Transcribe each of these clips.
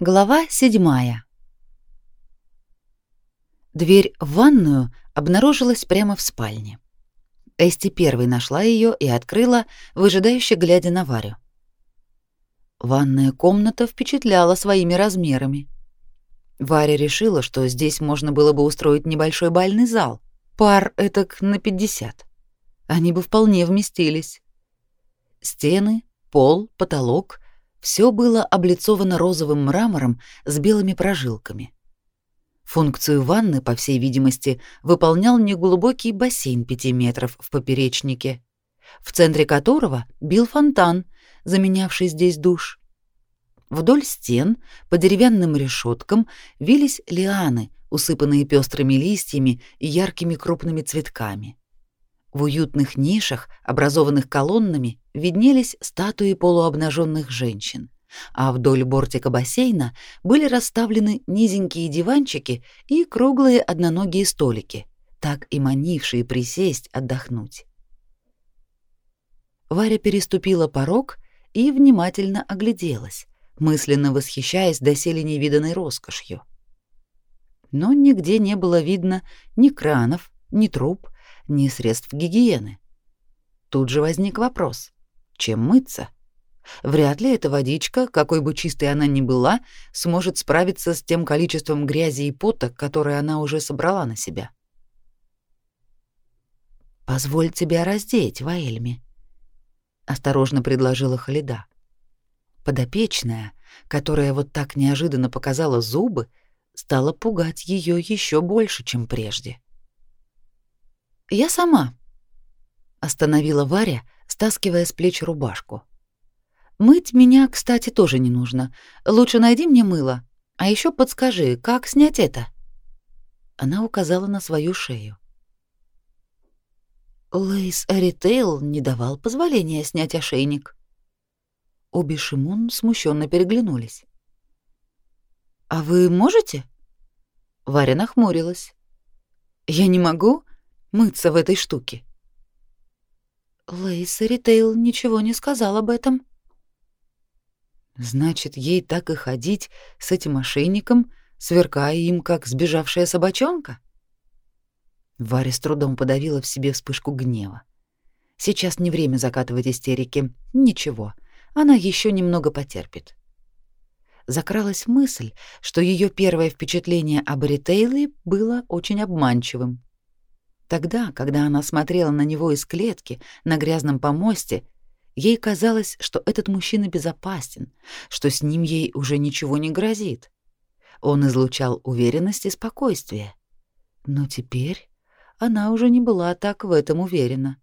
Глава седьмая. Дверь в ванную обнаружилась прямо в спальне. Эсти первой нашла ее и открыла, выжидающе глядя на Варю. Ванная комната впечатляла своими размерами. Варя решила, что здесь можно было бы устроить небольшой бальный зал, пар этак на 50. Они бы вполне вместились. Стены, пол, потолок — все было облицовано розовым мрамором с белыми прожилками. Функцию ванны, по всей видимости, выполнял неглубокий бассейн пяти метров в поперечнике, в центре которого бил фонтан, заменявший здесь душ. Вдоль стен по деревянным решеткам вились лианы, усыпанные пестрыми листьями и яркими крупными цветками. В уютных нишах, образованных колоннами, виднелись статуи полуобнаженных женщин, а вдоль бортика бассейна были расставлены низенькие диванчики и круглые одноногие столики, так и манившие присесть отдохнуть. Варя переступила порог и внимательно огляделась, мысленно восхищаясь доселе невиданной роскошью. Но нигде не было видно ни кранов, ни труб, ни средств гигиены. Тут же возник вопрос: чем мыться? Вряд ли эта водичка, какой бы чистой она ни была, сможет справиться с тем количеством грязи и пота, которое она уже собрала на себя. Позволь тебя раздеть, Ваэльми, осторожно предложила Халида. Подопечная, которая вот так неожиданно показала зубы, стала пугать ее еще больше, чем прежде. Я сама остановила Варя, стаскивая с плеч рубашку. Мыть меня, кстати, тоже не нужно. Лучше найди мне мыло, а еще подскажи, как снять это. Она указала на свою шею. Лейс Эритейл не давал позволения снять ошейник. Обе Шимон смущенно переглянулись. А вы можете? Варя нахмурилась. Я не могу мыться в этой штуке. Лейс Ритейл ничего не сказал об этом. Значит, ей так и ходить с этим ошейником, сверкая им, как сбежавшая собачонка? Варя с трудом подавила в себе вспышку гнева. Сейчас не время закатывать истерики. Ничего, она еще немного потерпит. Закралась мысль, что ее первое впечатление об Ритейле было очень обманчивым. Тогда, когда она смотрела на него из клетки на грязном помосте, ей казалось, что этот мужчина безопасен, что с ним ей уже ничего не грозит. Он излучал уверенность и спокойствие. Но теперь она уже не была так в этом уверена.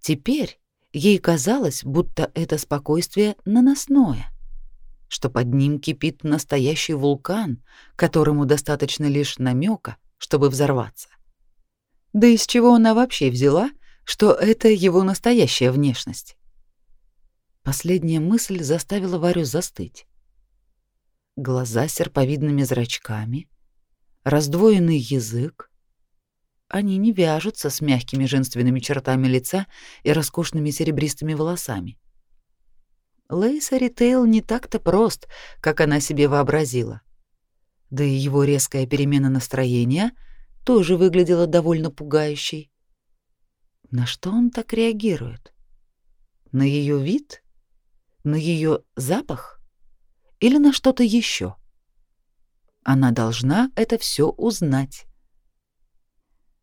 Теперь ей казалось, будто это спокойствие наносное, что под ним кипит настоящий вулкан, которому достаточно лишь намека, чтобы взорваться. Да из чего она вообще взяла, что это его настоящая внешность? Последняя мысль заставила Варю застыть. Глаза с серповидными зрачками, раздвоенный язык. Они не вяжутся с мягкими женственными чертами лица и роскошными серебристыми волосами. Лейса Ритейл не так-то прост, как она себе вообразила. Да и его резкая перемена настроения — тоже выглядела довольно пугающей. На что он так реагирует? На ее вид? На ее запах? Или на что-то еще? Она должна это все узнать.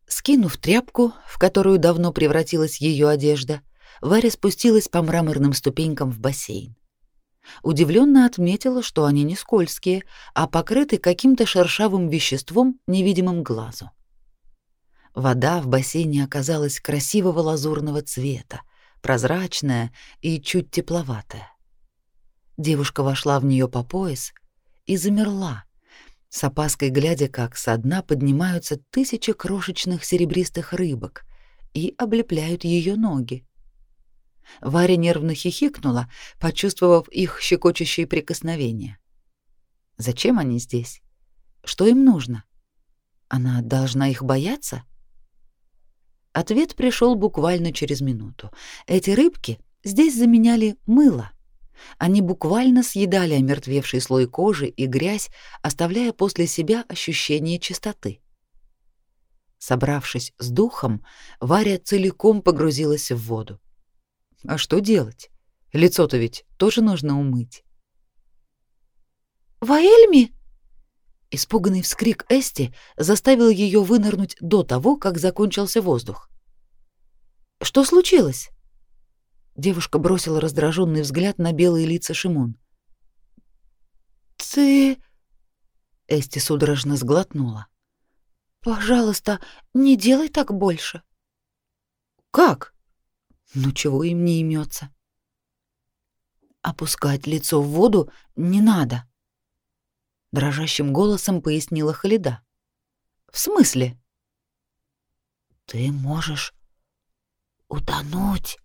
Скинув тряпку, в которую давно превратилась ее одежда, Варя спустилась по мраморным ступенькам в бассейн. Удивленно отметила, что они не скользкие, а покрыты каким-то шершавым веществом, невидимым глазу. Вода в бассейне оказалась красивого лазурного цвета, прозрачная и чуть тепловатая. Девушка вошла в нее по пояс и замерла, с опаской глядя, как со дна поднимаются тысячи крошечных серебристых рыбок и облепляют ее ноги. Варя нервно хихикнула, почувствовав их щекочущие прикосновения. Зачем они здесь? Что им нужно? Она должна их бояться? Ответ пришел буквально через минуту. Эти рыбки здесь заменяли мыло. Они буквально съедали омертвевший слой кожи и грязь, оставляя после себя ощущение чистоты. Собравшись с духом, Варя целиком погрузилась в воду. А что делать? Лицо-то ведь тоже нужно умыть. «Ваэльми!» Испуганный вскрик Эсти заставил ее вынырнуть до того, как закончился воздух. «Что случилось?» Девушка бросила раздраженный взгляд на белые лица Шимон. «Ты...» Эсти судорожно сглотнула. «Пожалуйста, не делай так больше». «Как?» «Ну чего им не имется?» «Опускать лицо в воду не надо», — дрожащим голосом пояснила Халида. «В смысле?» «Ты можешь утонуть».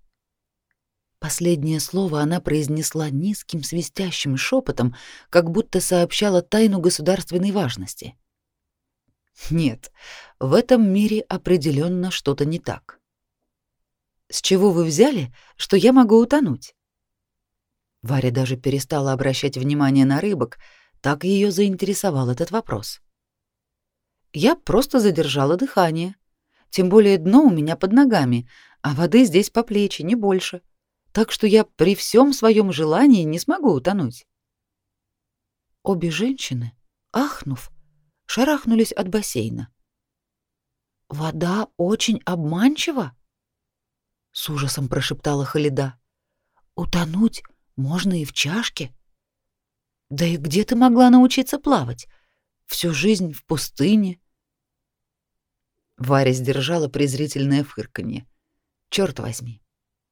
Последнее слово она произнесла низким свистящим шепотом, как будто сообщала тайну государственной важности. Нет, в этом мире определенно что-то не так. С чего вы взяли, что я могу утонуть? Варя даже перестала обращать внимание на рыбок, так ее заинтересовал этот вопрос. Я просто задержала дыхание. Тем более дно у меня под ногами, а воды здесь по плечи, не больше так что я при всем своем желании не смогу утонуть. Обе женщины, ахнув, шарахнулись от бассейна. Вода очень обманчива, с ужасом прошептала Халида. Утонуть можно и в чашке. Да и где ты могла научиться плавать? Всю жизнь в пустыне. Варя сдержала презрительное фырканье. Черт возьми.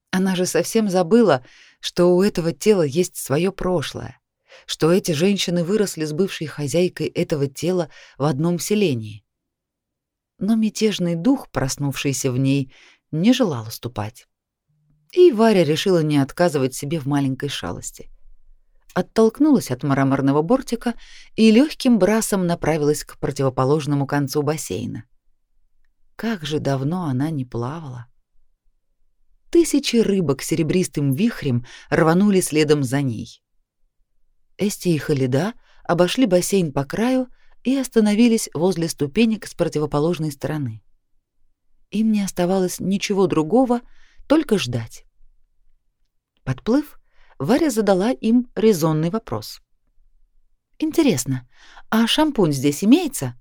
Она же совсем забыла, что у этого тела есть свое прошлое, что эти женщины выросли с бывшей хозяйкой этого тела в одном селении. Но мятежный дух, проснувшийся в ней, не желал уступать. И Варя решила не отказывать себе в маленькой шалости. Оттолкнулась от мраморного бортика и легким брасом направилась к противоположному концу бассейна. Как же давно она не плавала. Тысячи рыбок серебристым вихрем рванули следом за ней. Эсти и Халида обошли бассейн по краю и остановились возле ступенек с противоположной стороны. Им не оставалось ничего другого, только ждать. Подплыв, Варя задала им резонный вопрос. «Интересно, а шампунь здесь имеется?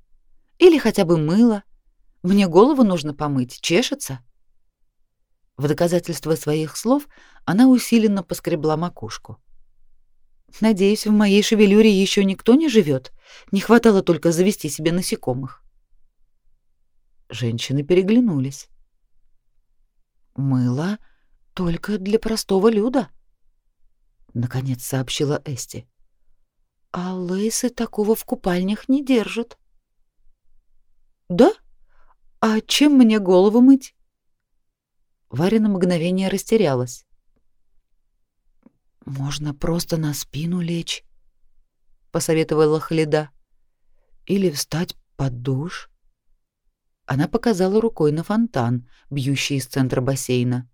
Или хотя бы мыло? Мне голову нужно помыть, чешется?» В доказательство своих слов она усиленно поскребла макушку. Надеюсь, в моей шевелюре еще никто не живет. Не хватало только завести себе насекомых. Женщины переглянулись. Мыло только для простого люда, наконец сообщила Эсти. А лейсы такого в купальнях не держат. Да? А чем мне голову мыть? Варя на мгновение растерялась. «Можно просто на спину лечь», — посоветовала Халида. «Или встать под душ». Она показала рукой на фонтан, бьющий из центра бассейна.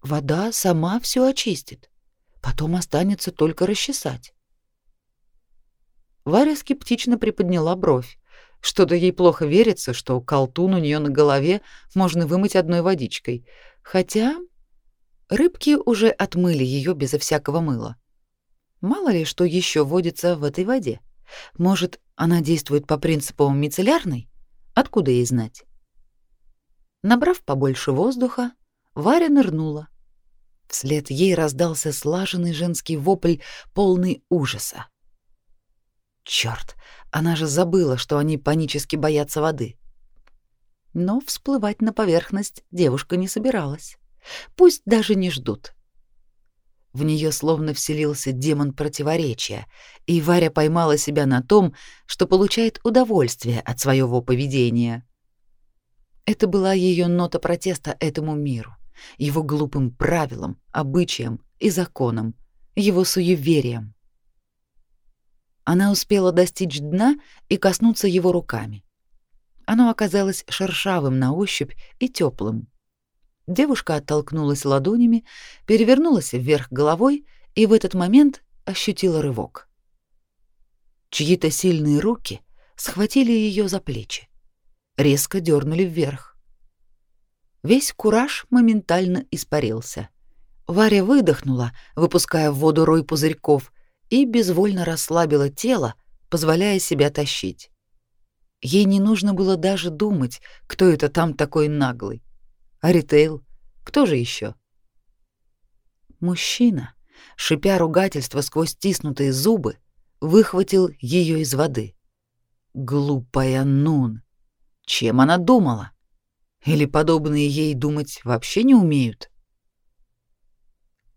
«Вода сама все очистит. Потом останется только расчесать». Варя скептично приподняла бровь. Что-то ей плохо верится, что колтун у нее на голове можно вымыть одной водичкой. Хотя рыбки уже отмыли ее безо всякого мыла. Мало ли, что еще водится в этой воде. Может, она действует по принципу мицеллярной? Откуда ей знать? Набрав побольше воздуха, Варя нырнула. Вслед ей раздался слаженный женский вопль, полный ужаса. Черт, она же забыла, что они панически боятся воды. Но всплывать на поверхность девушка не собиралась. Пусть даже не ждут. В нее словно вселился демон противоречия, и Варя поймала себя на том, что получает удовольствие от своего поведения. Это была ее нота протеста этому миру, его глупым правилам, обычаям и законам, его суевериям. Она успела достичь дна и коснуться его руками. Оно оказалось шершавым на ощупь и теплым. Девушка оттолкнулась ладонями, перевернулась вверх головой и в этот момент ощутила рывок. Чьи-то сильные руки схватили ее за плечи, резко дернули вверх. Весь кураж моментально испарился. Варя выдохнула, выпуская в воду рой пузырьков, и безвольно расслабила тело, позволяя себя тащить. Ей не нужно было даже думать, кто это там такой наглый. А ритейл? Кто же еще? Мужчина, шипя ругательство сквозь стиснутые зубы, выхватил ее из воды. Глупая Нун. Чем она думала? Или подобные ей думать вообще не умеют?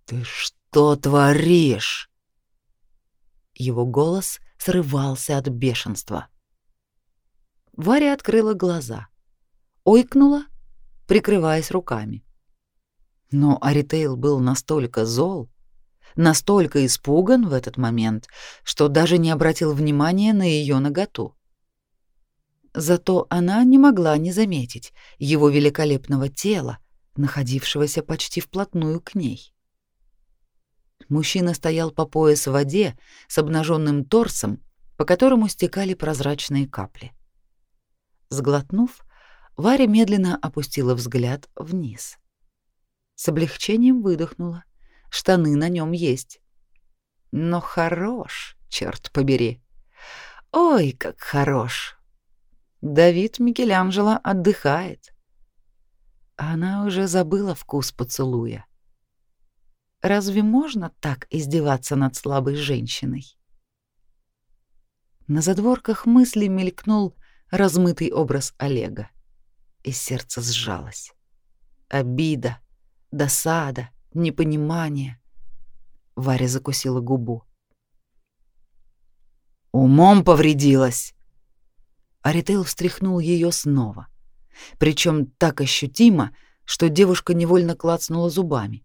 Ты что творишь? Его голос срывался от бешенства. Варя открыла глаза, ойкнула, прикрываясь руками. Но Аритейл был настолько зол, настолько испуган в этот момент, что даже не обратил внимания на ее наготу. Зато она не могла не заметить его великолепного тела, находившегося почти вплотную к ней. Мужчина стоял по пояс в воде с обнаженным торсом, по которому стекали прозрачные капли. Сглотнув, Варя медленно опустила взгляд вниз. С облегчением выдохнула. Штаны на нем есть. Но хорош, черт побери. Ой, как хорош. Давид Микеланджело отдыхает. Она уже забыла вкус поцелуя. Разве можно так издеваться над слабой женщиной? На задворках мысли мелькнул размытый образ Олега, и сердце сжалось. Обида, досада, непонимание. Варя закусила губу. Умом повредилась. Аритейл встряхнул ее снова, причем так ощутимо, что девушка невольно клацнула зубами.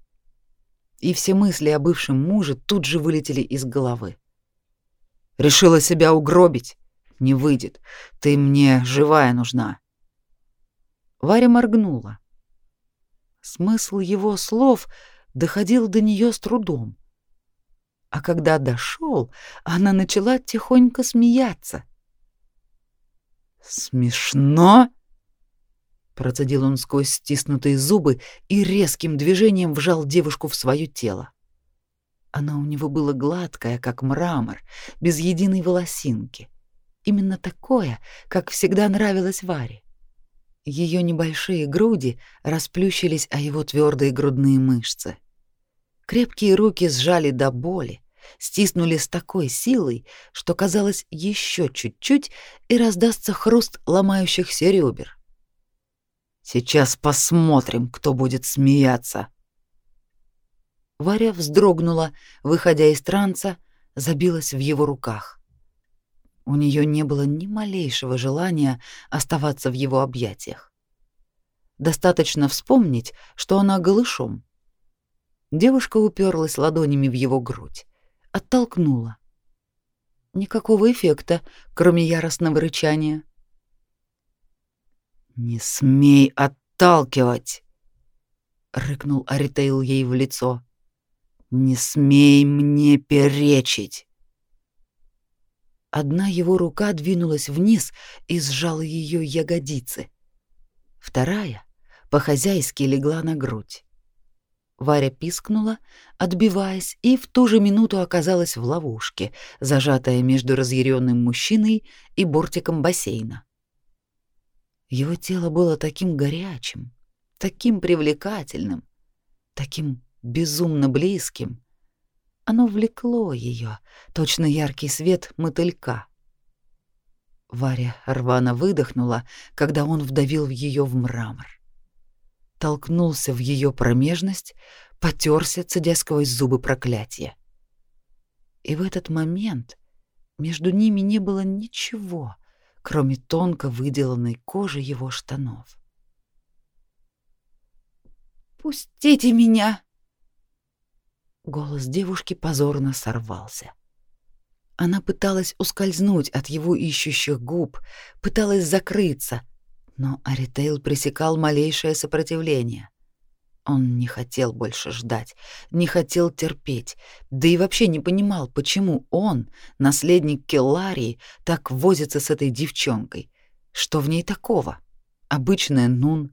И все мысли о бывшем муже тут же вылетели из головы. Решила себя угробить. Не выйдет. Ты мне живая нужна. Варя моргнула. Смысл его слов доходил до нее с трудом. А когда дошел, она начала тихонько смеяться. «Смешно?» Процедил он сквозь стиснутые зубы и резким движением вжал девушку в свое тело. Она у него была гладкая, как мрамор, без единой волосинки. Именно такое, как всегда нравилось Варе. Ее небольшие груди расплющились о его твердые грудные мышцы. Крепкие руки сжали до боли, стиснули с такой силой, что казалось, еще чуть-чуть и раздастся хруст ломающихся ребер. Сейчас посмотрим, кто будет смеяться. Варя вздрогнула, выходя из транса, забилась в его руках. У нее не было ни малейшего желания оставаться в его объятиях. Достаточно вспомнить, что она голышом. Девушка уперлась ладонями в его грудь, оттолкнула. Никакого эффекта, кроме яростного рычания. «Не смей отталкивать!» — рыкнул Аритейл ей в лицо. «Не смей мне перечить!» Одна его рука двинулась вниз и сжала ее ягодицы. Вторая по-хозяйски легла на грудь. Варя пискнула, отбиваясь, и в ту же минуту оказалась в ловушке, зажатая между разъяренным мужчиной и бортиком бассейна. Его тело было таким горячим, таким привлекательным, таким безумно близким, оно влекло ее, точно яркий свет мотылька. Варя рвано выдохнула, когда он вдавил ее в мрамор. Толкнулся в ее промежность, потерся, цедя сквозь зубы проклятия. И в этот момент между ними не было ничего, кроме тонко выделанной кожи его штанов. «Пустите меня!» Голос девушки позорно сорвался. Она пыталась ускользнуть от его ищущих губ, пыталась закрыться, но Аритейл пресекал малейшее сопротивление. Он не хотел больше ждать, не хотел терпеть, да и вообще не понимал, почему он, наследник Келларии, так возится с этой девчонкой. Что в ней такого? Обычная Нун.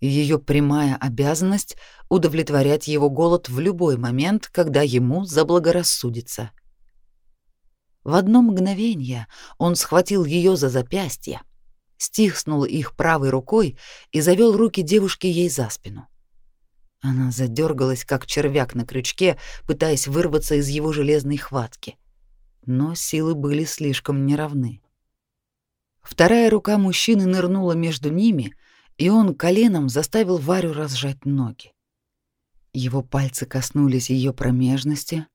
Ее прямая обязанность — удовлетворять его голод в любой момент, когда ему заблагорассудится. В одно мгновение он схватил ее за запястье, стиснул их правой рукой и завел руки девушки ей за спину. Она задергалась, как червяк на крючке, пытаясь вырваться из его железной хватки. Но силы были слишком неравны. Вторая рука мужчины нырнула между ними, и он коленом заставил Варю разжать ноги. Его пальцы коснулись ее промежности,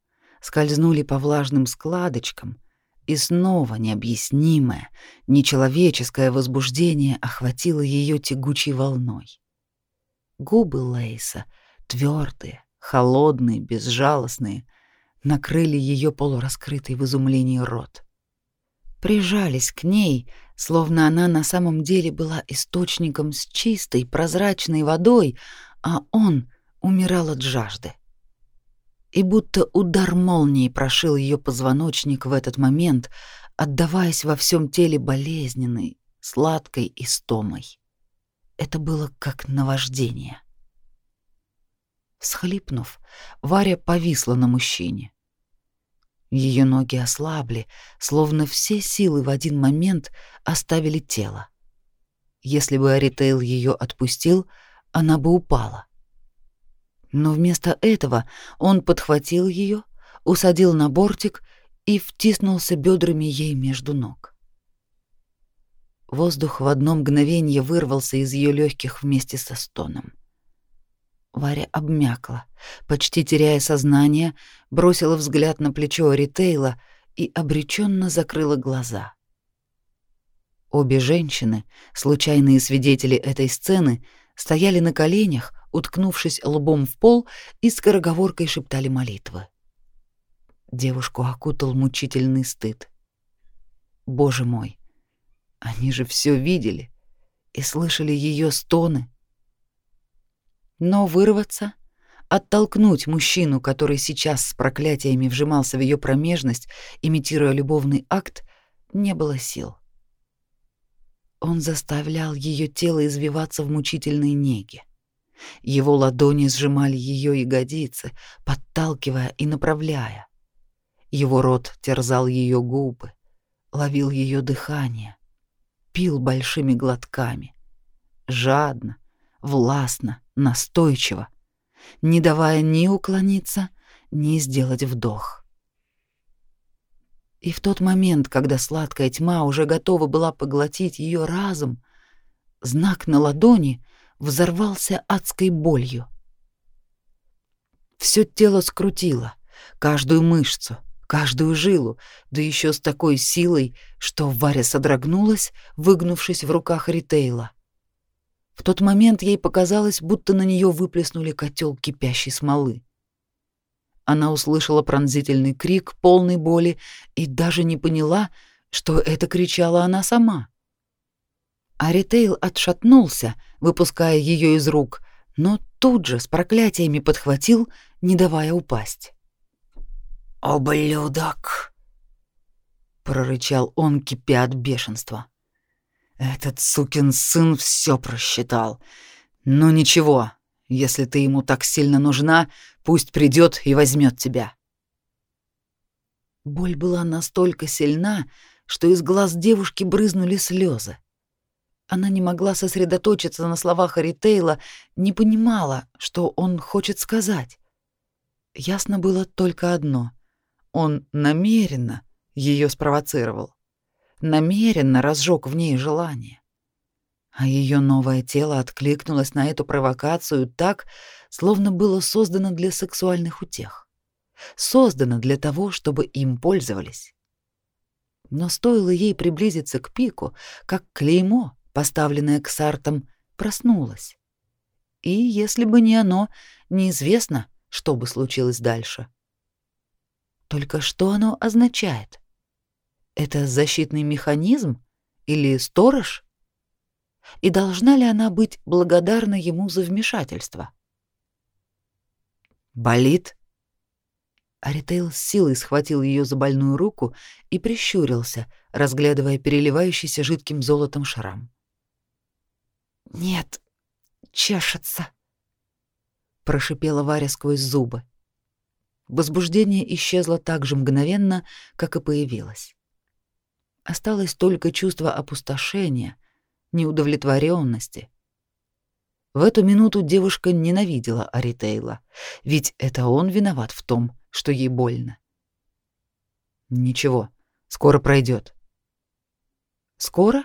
скользнули по влажным складочкам, и снова необъяснимое, нечеловеческое возбуждение охватило ее тягучей волной. Губы Лейса, твердые, холодные, безжалостные, накрыли ее полураскрытый в изумлении рот. Прижались к ней, словно она на самом деле была источником с чистой, прозрачной водой, а он умирал от жажды. И будто удар молнии прошил ее позвоночник в этот момент, отдаваясь во всем теле болезненной, сладкой истомой. Это было как наваждение. Всхлипнув, Варя повисла на мужчине. Ее ноги ослабли, словно все силы в один момент оставили тело. Если бы Аритейл ее отпустил, она бы упала. Но вместо этого он подхватил ее, усадил на бортик и втиснулся бедрами ей между ног. Воздух в одно мгновение вырвался из ее легких вместе со стоном. Варя обмякла, почти теряя сознание, бросила взгляд на плечо Ритейла и обреченно закрыла глаза. Обе женщины, случайные свидетели этой сцены, стояли на коленях, уткнувшись лбом в пол и скороговоркой шептали молитвы. Девушку окутал мучительный стыд. Боже мой, они же все видели и слышали ее стоны. Но вырваться, оттолкнуть мужчину, который сейчас с проклятиями вжимался в ее промежность, имитируя любовный акт, не было сил. Он заставлял ее тело извиваться в мучительной неге. Его ладони сжимали ее ягодицы, подталкивая и направляя. Его рот терзал ее губы, ловил ее дыхание, пил большими глотками. Жадно, властно, настойчиво, не давая ни уклониться, ни сделать вдох. И в тот момент, когда сладкая тьма уже готова была поглотить ее разум, знак на ладони взорвался адской болью. Все тело скрутило, каждую мышцу, каждую жилу, да еще с такой силой, что Варя содрогнулась, выгнувшись в руках Ритейла. В тот момент ей показалось, будто на нее выплеснули котел кипящей смолы. Она услышала пронзительный крик, полный боли, и даже не поняла, что это кричала она сама. А Ритейл отшатнулся, выпуская ее из рук, но тут же с проклятиями подхватил, не давая упасть. «Ублюдок!» — прорычал он, кипя от бешенства. «Этот сукин сын все просчитал. Но ничего, если ты ему так сильно нужна, пусть придет и возьмет тебя». Боль была настолько сильна, что из глаз девушки брызнули слезы. Она не могла сосредоточиться на словах Аритейла, не понимала, что он хочет сказать. Ясно было только одно — он намеренно ее спровоцировал, намеренно разжег в ней желание. А ее новое тело откликнулось на эту провокацию так, словно было создано для сексуальных утех. Создано для того, чтобы им пользовались. Но стоило ей приблизиться к пику, как клеймо, поставленное к сартам, проснулось. И если бы не оно, неизвестно, что бы случилось дальше. Только что оно означает? Это защитный механизм или сторож? И должна ли она быть благодарна ему за вмешательство? Болит? Аритейл с силой схватил ее за больную руку и прищурился, разглядывая переливающийся жидким золотом шрам. «Нет, чешется», — прошипела Варя сквозь зубы. Возбуждение исчезло так же мгновенно, как и появилось. Осталось только чувство опустошения, неудовлетворенности. В эту минуту девушка ненавидела Аритейла, ведь это он виноват в том, что ей больно. Ничего, скоро пройдет. Скоро?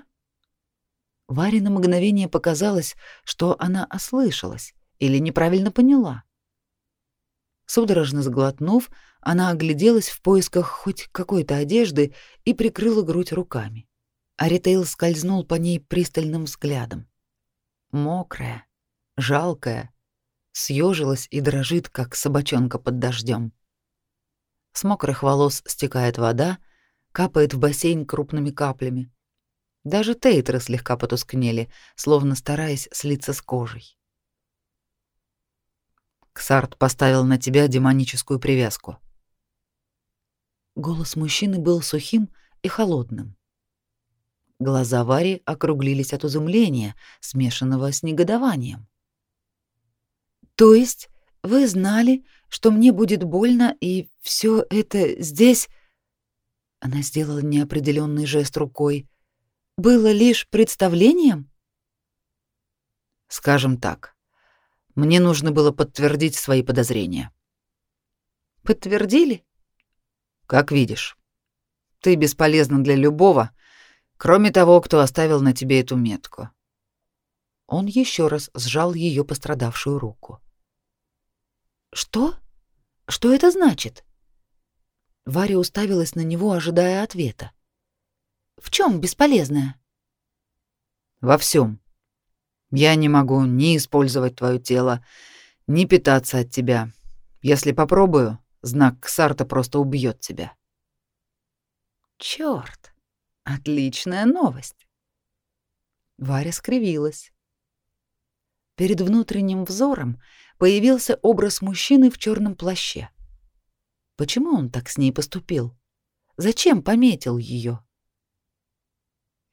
Варе на мгновение показалось, что она ослышалась или неправильно поняла. Судорожно сглотнув, она огляделась в поисках хоть какой-то одежды и прикрыла грудь руками. Аритейл скользнул по ней пристальным взглядом. Мокрая, жалкая, съежилась и дрожит, как собачонка под дождем. С мокрых волос стекает вода, капает в бассейн крупными каплями. Даже тейтеры слегка потускнели, словно стараясь слиться с кожей. Ксарт поставил на тебя демоническую привязку. Голос мужчины был сухим и холодным. Глаза Вари округлились от изумления, смешанного с негодованием. То есть вы знали, что мне будет больно, и все это здесь Она сделала неопределенный жест рукой. Было лишь представлением? Скажем так, мне нужно было подтвердить свои подозрения. Подтвердили? Как видишь. Ты бесполезна для любого, кроме того, кто оставил на тебе эту метку. Он еще раз сжал ее пострадавшую руку. Что? Что это значит? Варя уставилась на него, ожидая ответа. В чем бесполезное? Во всем. Я не могу ни использовать твое тело, ни питаться от тебя. Если попробую, знак Ксарта просто убьет тебя. Черт! Отличная новость. Варя скривилась. Перед внутренним взором появился образ мужчины в черном плаще. Почему он так с ней поступил? Зачем пометил ее?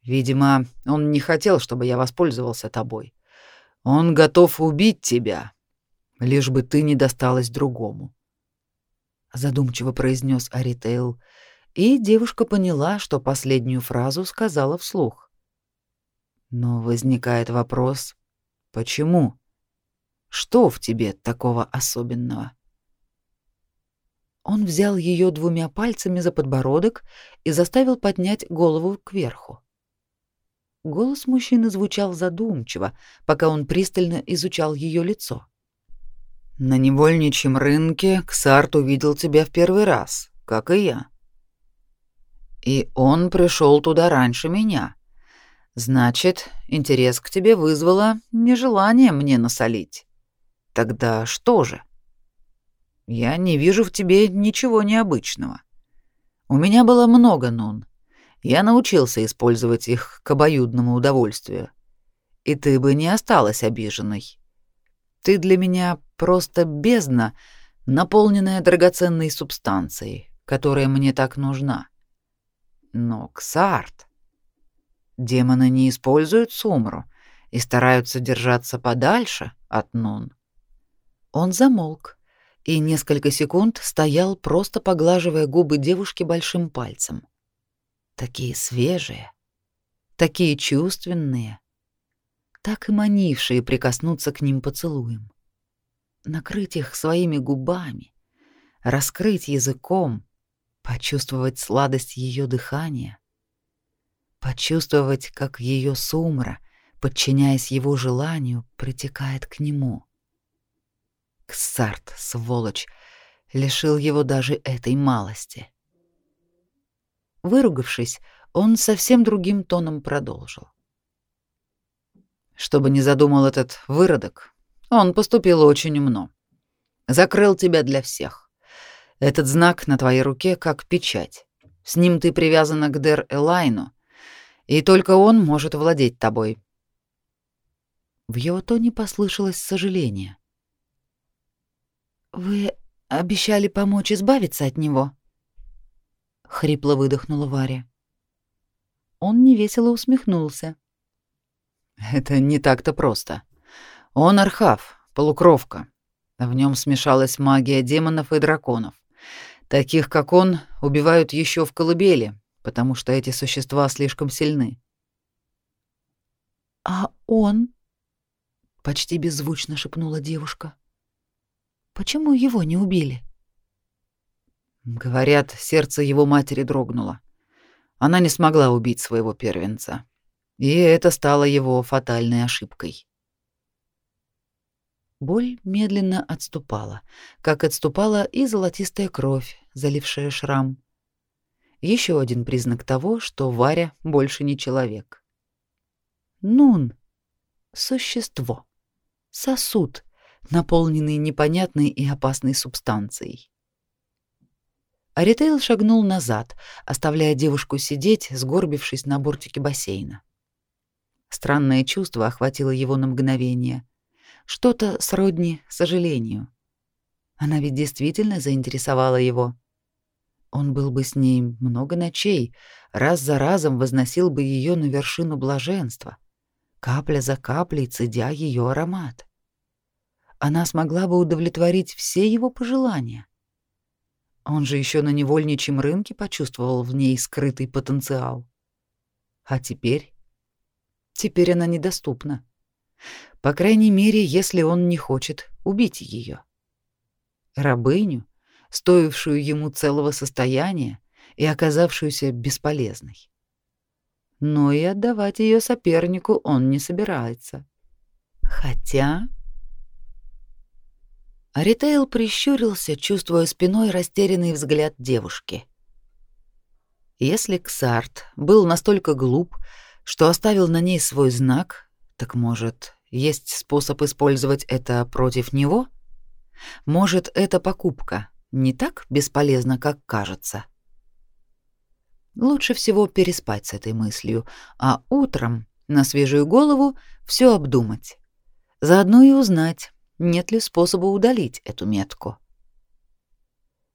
Видимо, он не хотел, чтобы я воспользовался тобой. Он готов убить тебя, лишь бы ты не досталась другому. Задумчиво произнес Аритейл, и девушка поняла, что последнюю фразу сказала вслух. Но возникает вопрос, почему? Что в тебе такого особенного? Он взял ее двумя пальцами за подбородок и заставил поднять голову кверху. Голос мужчины звучал задумчиво, пока он пристально изучал ее лицо. На невольничьем рынке Ксарт увидел тебя в первый раз, как и я. И он пришел туда раньше меня. Значит, интерес к тебе вызвало нежелание мне насолить. Тогда что же? Я не вижу в тебе ничего необычного. У меня было много нун. Я научился использовать их к обоюдному удовольствию. И ты бы не осталась обиженной. Ты для меня просто бездна, наполненная драгоценной субстанцией, которая мне так нужна. Но Ксарт... Демоны не используют сумру и стараются держаться подальше от Нун. Он замолк и несколько секунд стоял, просто поглаживая губы девушки большим пальцем такие свежие, такие чувственные, так и манившие прикоснуться к ним поцелуем, накрыть их своими губами, раскрыть языком, почувствовать сладость ее дыхания, почувствовать, как ее сумра, подчиняясь его желанию, притекает к нему. Ксарт, сволочь, лишил его даже этой малости. Выругавшись, он совсем другим тоном продолжил. Чтобы не задумал этот выродок, он поступил очень умно. Закрыл тебя для всех. Этот знак на твоей руке как печать. С ним ты привязана к Дер Элайну, и только он может владеть тобой. В его тоне послышалось сожаление. Вы обещали помочь избавиться от него? Хрипло выдохнула Варя. Он невесело усмехнулся. Это не так-то просто. Он архав, полукровка. В нем смешалась магия демонов и драконов. Таких, как он, убивают еще в колыбели, потому что эти существа слишком сильны. А он? почти беззвучно шепнула девушка. Почему его не убили? Говорят, сердце его матери дрогнуло. Она не смогла убить своего первенца. И это стало его фатальной ошибкой. Боль медленно отступала, как отступала и золотистая кровь, залившая шрам. Еще один признак того, что Варя больше не человек. Нун — существо, сосуд, наполненный непонятной и опасной субстанцией. Аритейл шагнул назад, оставляя девушку сидеть, сгорбившись на бортике бассейна. Странное чувство охватило его на мгновение. Что-то сродни сожалению. Она ведь действительно заинтересовала его. Он был бы с ней много ночей, раз за разом возносил бы ее на вершину блаженства, капля за каплей цедя ее аромат. Она смогла бы удовлетворить все его пожелания. Он же еще на невольничьем рынке почувствовал в ней скрытый потенциал. А теперь? Теперь она недоступна. По крайней мере, если он не хочет убить ее. Рабыню, стоившую ему целого состояния и оказавшуюся бесполезной. Но и отдавать ее сопернику он не собирается. Хотя Аритейл прищурился, чувствуя спиной растерянный взгляд девушки. Если Ксарт был настолько глуп, что оставил на ней свой знак, так может, есть способ использовать это против него? Может, эта покупка не так бесполезна, как кажется? Лучше всего переспать с этой мыслью, а утром на свежую голову все обдумать. Заодно и узнать, нет ли способа удалить эту метку.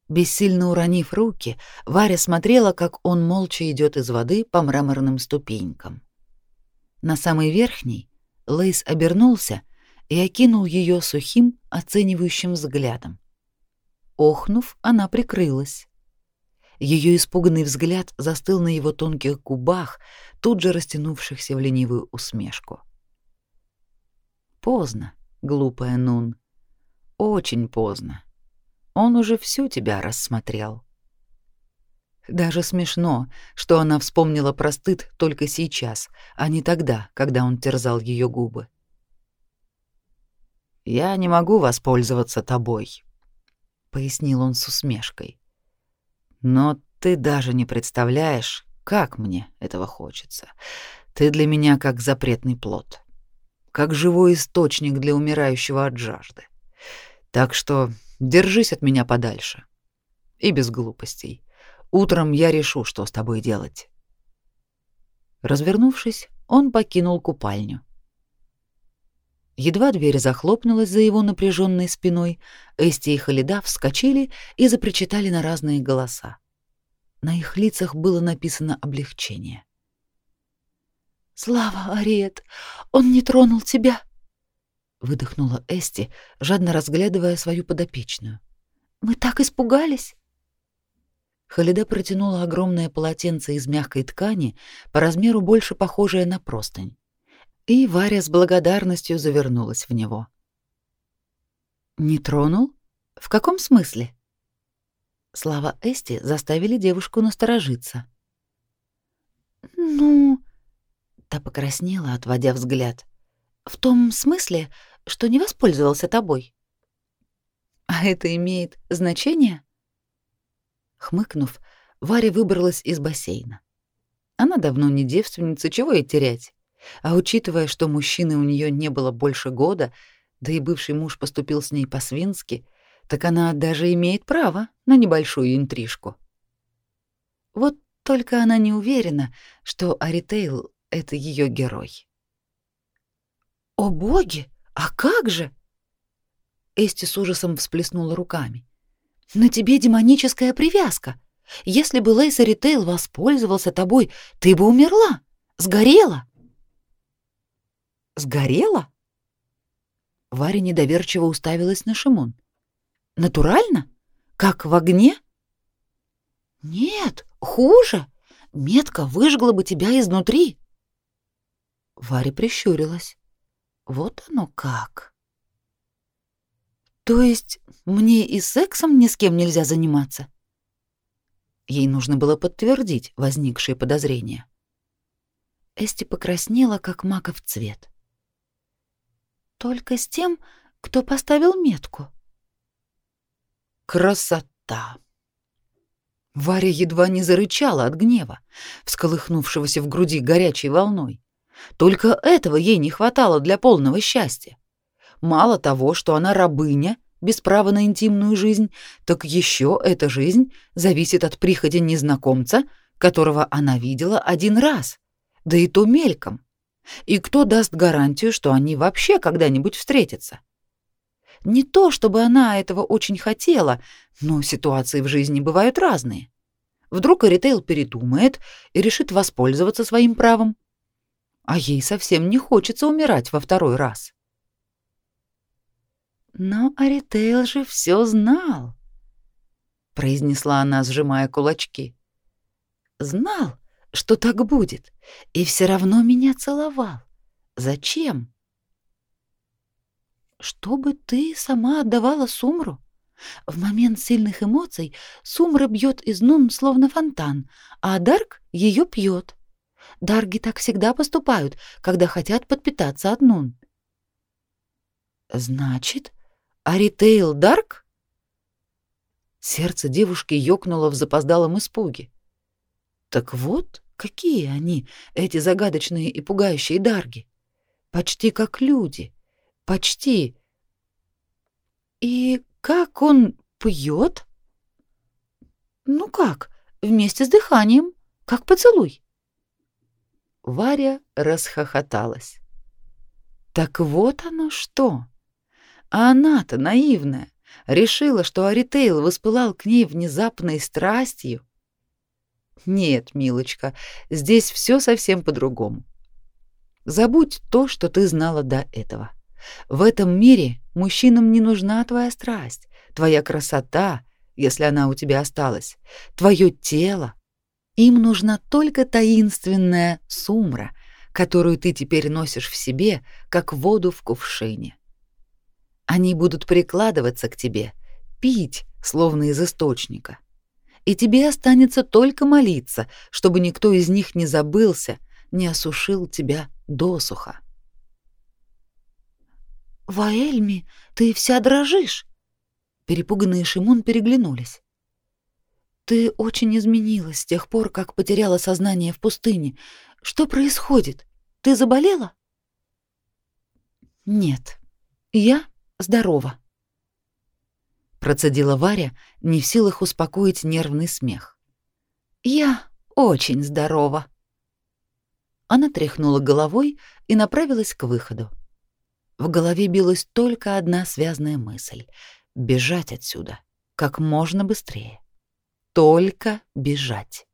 Бессильно уронив руки, Варя смотрела, как он молча идет из воды по мраморным ступенькам. На самой верхней Лейс обернулся и окинул ее сухим, оценивающим взглядом. Охнув, она прикрылась. Ее испуганный взгляд застыл на его тонких губах, тут же растянувшихся в ленивую усмешку. Поздно глупая Нун. Очень поздно. Он уже всю тебя рассмотрел. Даже смешно, что она вспомнила про стыд только сейчас, а не тогда, когда он терзал ее губы. «Я не могу воспользоваться тобой», — пояснил он с усмешкой. «Но ты даже не представляешь, как мне этого хочется. Ты для меня как запретный плод как живой источник для умирающего от жажды. Так что держись от меня подальше. И без глупостей. Утром я решу, что с тобой делать. Развернувшись, он покинул купальню. Едва дверь захлопнулась за его напряженной спиной, Эсти и Халида вскочили и запричитали на разные голоса. На их лицах было написано облегчение. Слава, Ариет, он не тронул тебя, выдохнула Эсти, жадно разглядывая свою подопечную. Мы так испугались. Халида протянула огромное полотенце из мягкой ткани, по размеру больше похожее на простынь, и Варя с благодарностью завернулась в него. Не тронул? В каком смысле? Слова Эсти заставили девушку насторожиться. Ну, Та покраснела, отводя взгляд. В том смысле, что не воспользовался тобой. А это имеет значение? Хмыкнув, Варя выбралась из бассейна. Она давно не девственница, чего ей терять? А учитывая, что мужчины у нее не было больше года, да и бывший муж поступил с ней по-свински, так она даже имеет право на небольшую интрижку. Вот только она не уверена, что Аритейл это ее герой. О боги, а как же? Эсти с ужасом всплеснула руками. На тебе демоническая привязка. Если бы Лейса Ритейл воспользовался тобой, ты бы умерла, сгорела. Сгорела? Варя недоверчиво уставилась на Шимон. Натурально? Как в огне? Нет, хуже. Метка выжгла бы тебя изнутри. Варя прищурилась. Вот оно как. То есть мне и сексом ни с кем нельзя заниматься? Ей нужно было подтвердить возникшие подозрения. Эсти покраснела, как маков цвет. Только с тем, кто поставил метку. Красота! Варя едва не зарычала от гнева, всколыхнувшегося в груди горячей волной. Только этого ей не хватало для полного счастья. Мало того, что она рабыня, без права на интимную жизнь, так еще эта жизнь зависит от приходи незнакомца, которого она видела один раз, да и то мельком. И кто даст гарантию, что они вообще когда-нибудь встретятся? Не то, чтобы она этого очень хотела, но ситуации в жизни бывают разные. Вдруг Аритейл передумает и решит воспользоваться своим правом. А ей совсем не хочется умирать во второй раз. Но Аритейл же все знал, произнесла она, сжимая кулачки. Знал, что так будет, и все равно меня целовал. Зачем? Чтобы ты сама отдавала Сумру. В момент сильных эмоций Сумра бьет из Нун словно фонтан, а Дарк ее пьет. Дарги так всегда поступают, когда хотят подпитаться от Нун. Значит, Аритейл Дарк? Сердце девушки ёкнуло в запоздалом испуге. Так вот, какие они, эти загадочные и пугающие дарги. Почти как люди. Почти. И как он пьет? Ну как, вместе с дыханием, как поцелуй. Варя расхохоталась. Так вот оно что. А она-то наивная, решила, что Аритейл воспылал к ней внезапной страстью. Нет, милочка, здесь все совсем по-другому. Забудь то, что ты знала до этого. В этом мире мужчинам не нужна твоя страсть, твоя красота, если она у тебя осталась, твое тело. Им нужна только таинственная сумра, которую ты теперь носишь в себе, как воду в кувшине. Они будут прикладываться к тебе, пить, словно из источника. И тебе останется только молиться, чтобы никто из них не забылся, не осушил тебя досуха. «Ваэльми, ты вся дрожишь!» Перепуганные Шимон переглянулись. «Ты очень изменилась с тех пор, как потеряла сознание в пустыне. Что происходит? Ты заболела?» «Нет, я здорова. Процедила Варя, не в силах успокоить нервный смех. Я очень здорова. Она тряхнула головой и направилась к выходу. В голове билась только одна связная мысль — бежать отсюда как можно быстрее. Только бежать.